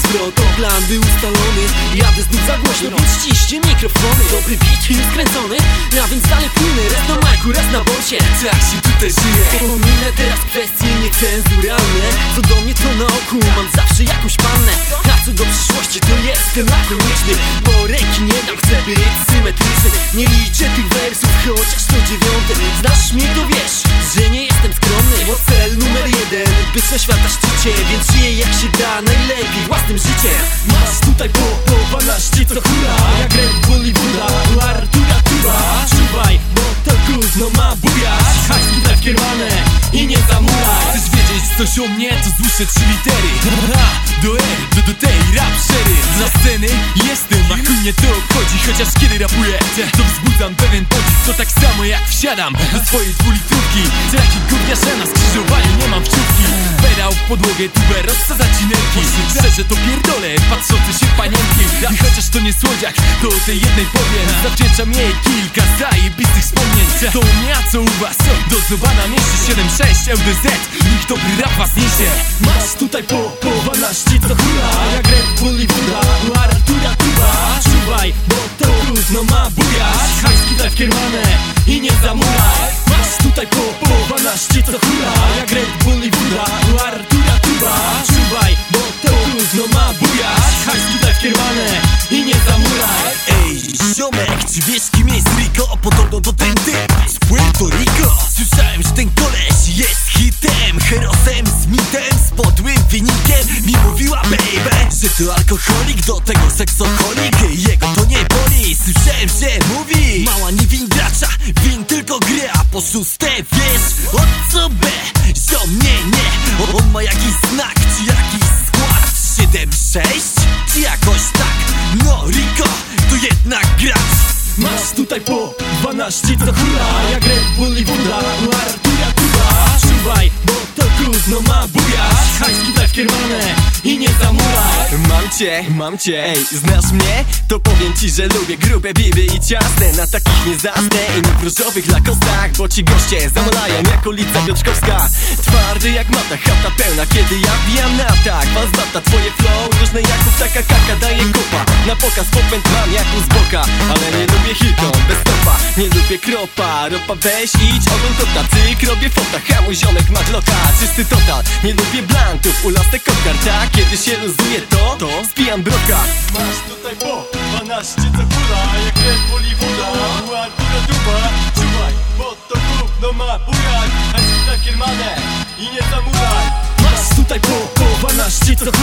to plan był ustalony. Jadę znów za głośno, więc ściście mikrofony. Dobry beat już skręcony, a więc dalej płynę Raz na majku, raz na bocie, tak się tutaj żyje? Pominę teraz kwestie niecenzuralne. Co do mnie to na oku, mam zawsze jakąś pannę. A co do przyszłości, to jestem lakoniczny Bo ręki nie dam, chcę być symetryczny. Nie liczę tych wersów, chociaż to dziewiąty Znasz mnie, to wiesz, że nie jestem skromny. Bo cel numer jeden, być na świata szczycie Więc życiem Masz tutaj po, po 12 co hura. Jak Red Bull i Buda, u Artura Tuba. Czuwaj, bo to gówno ma bujać. Hajski w kierowane i nie zamulaj. Chcesz wiedzieć coś o mnie, to złuszę trzy litery. Ha, do R, do, do tej rap szery Dla sceny jestem, a chuj mnie to obchodzi Chociaż kiedy rapuję, to wzbudzam pewien podziw To tak samo jak wsiadam do swojej dwulitrówki. Co jaki gówniarze na skrzyżowaniu nie mam wczówki. Pedał w podłogę, tubę rozsadza cinerki. Szczerze to pierdolę, patrzące się panienki. I chociaż to nie słodziak, to o tej jednej powiem. Zawdzięczam jej kilka zajebistych wspomnień. To u mnie, a co u was? Do zobana mieści 7-6 LDZ Niech dobry rap was niesie. Masz tutaj po, po 12 co hura Jak Red Bull i Buda, u Artura Tuba. Czuwaj, bo to gówno ma bujać Hajski daj w 12 co hura Jak Red Bull i Buda, u Artura Tuba. Czuwaj, bo to gówno ma bujać. Hajski daj w kierowane i nie zamulaj. Ej, ziomek, czy wiesz kim jest Rico? Podobno to ten typ z Puerto Rico. Słyszałem, że alkoholik Do tego seksoholik, jego to nie boli. Słyszałem, że mówi. Mała nie win gracza, win tylko gry A po szóste wiesz o co B Ziom, nie, nie On ma jakiś znak, czy jakiś skład. 7-6, czy jakoś tak. No Rico, to jednak gracz. Masz tutaj po 12 co hura Jak Red Bull i Buda, u Artura Tuba Czuwaj, bo to gówno ma bujać. Hajski w kierowane i nie zamulaj Mam cię, mam cię, ej, znasz mnie? To powiem ci, że lubię grube biby i ciasne. Na takich nie zasnę i w różowych lakostach Bo ci goście zamulają jak ulica Piotrkowska. Twardy jak mata, chata pełna. Kiedy ja bijam na tak, was bata Twoje flow, różne jak taka kaka daje kopa Na pokaz popęd mam jak z boka Ale nie Nie lubię kropa, ropa weź idź ogon kota Cyk, robię fota, hamuj ziomek ma glota. Czysty total, nie lubię blantów. Ulastek kokar, tak? Kiedy się luzuje to, to spijam broka. Masz tutaj po 12 co kula Jak Red Bull i woda Ładna dupa. Czuwaj, bo to gówno ma bujać. Hajski na kiermane i nie zamulaj. Masz tutaj po, po 12 co Jak